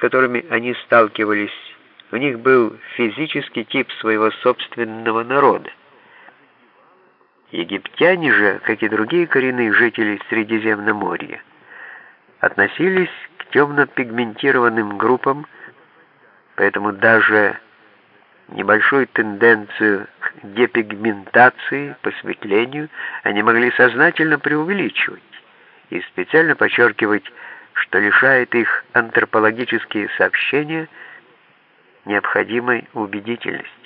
которыми они сталкивались, у них был физический тип своего собственного народа. Египтяне же, как и другие коренные жители Средиземноморья, относились к темно-пигментированным группам, поэтому даже небольшую тенденцию к депигментации, посветлению они могли сознательно преувеличивать и специально подчеркивать, что лишает их антропологические сообщения необходимой убедительности.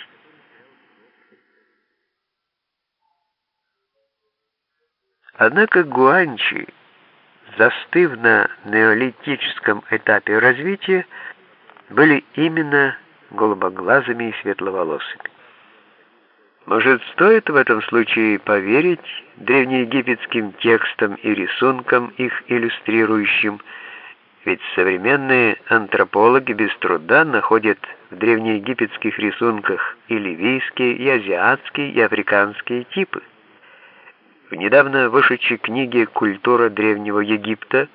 Однако гуанчи, застыв на неолитическом этапе развития, были именно голубоглазыми и светловолосыми. Может, стоит в этом случае поверить древнеегипетским текстам и рисункам, их иллюстрирующим, ведь современные антропологи без труда находят в древнеегипетских рисунках и ливийские, и азиатские, и африканские типы. В недавно вышедшей книге «Культура Древнего Египта»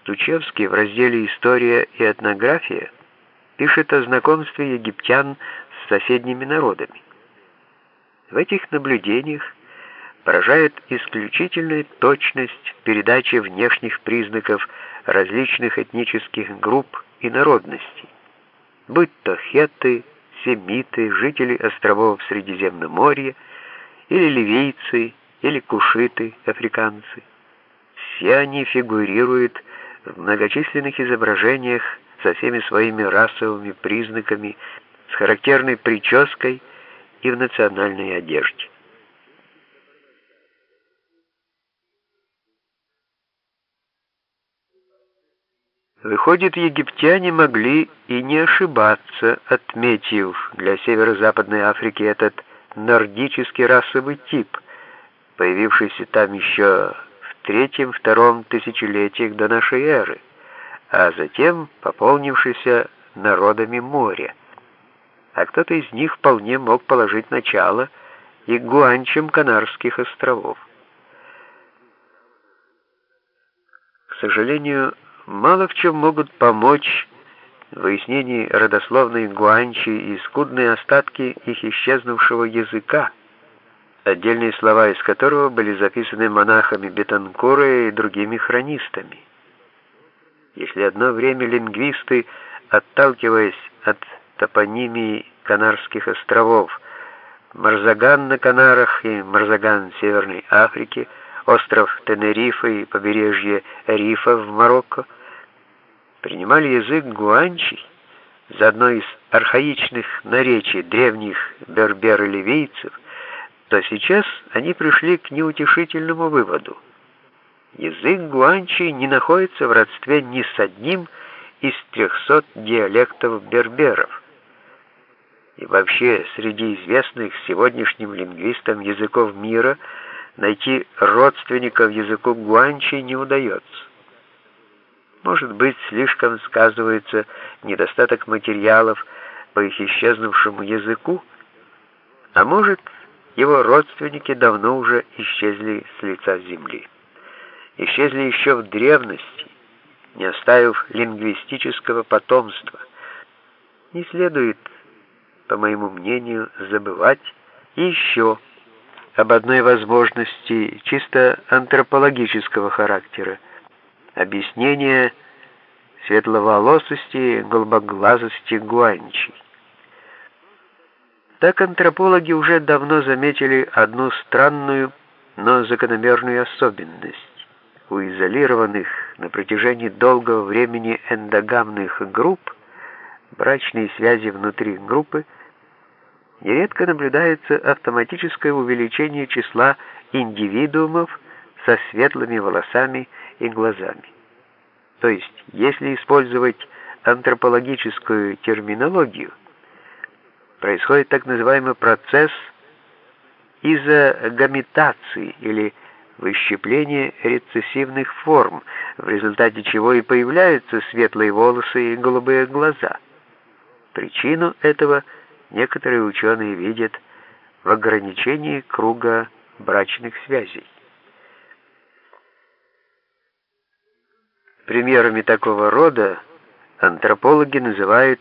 Стучевский в разделе «История и этнография» пишет о знакомстве египтян с соседними народами. В этих наблюдениях поражает исключительная точность передачи внешних признаков различных этнических групп и народностей, будь то хетты, семиты, жители островов Средиземноморья или ливийцы, или кушиты, африканцы. Все они фигурируют в многочисленных изображениях со всеми своими расовыми признаками, с характерной прической и в национальной одежде. Выходит, египтяне могли и не ошибаться, отметив для северо-западной Африки этот нордический расовый тип, появившийся там еще в третьем-втором тысячелетиях до нашей эры, а затем пополнившийся народами моря а кто-то из них вполне мог положить начало и гуанчам Канарских островов. К сожалению, мало в чем могут помочь в выяснении родословной гуанчи и скудные остатки их исчезнувшего языка, отдельные слова из которого были записаны монахами Бетанкура и другими хронистами. Если одно время лингвисты, отталкиваясь от топонимии Канарских островов, Марзаган на Канарах и Марзаган в Северной Африке, остров Тенерифа и побережье Рифа в Марокко, принимали язык гуанчи за одно из архаичных наречий древних бербер-ливийцев, то сейчас они пришли к неутешительному выводу. Язык гуанчи не находится в родстве ни с одним из трехсот диалектов берберов. И вообще, среди известных сегодняшним лингвистам языков мира найти родственников языку гуанчи не удается. Может быть, слишком сказывается недостаток материалов по их исчезнувшему языку, а может, его родственники давно уже исчезли с лица земли. Исчезли еще в древности, не оставив лингвистического потомства. Не следует по моему мнению, забывать еще об одной возможности чисто антропологического характера объяснение светловолосости, голубоглазости гуанчи. Так антропологи уже давно заметили одну странную, но закономерную особенность. У изолированных на протяжении долгого времени эндогамных групп брачные связи внутри группы – нередко наблюдается автоматическое увеличение числа индивидуумов со светлыми волосами и глазами. То есть, если использовать антропологическую терминологию, происходит так называемый процесс изогамитации или выщепления рецессивных форм, в результате чего и появляются светлые волосы и голубые глаза. Причину этого – некоторые ученые видят в ограничении круга брачных связей. Примерами такого рода антропологи называют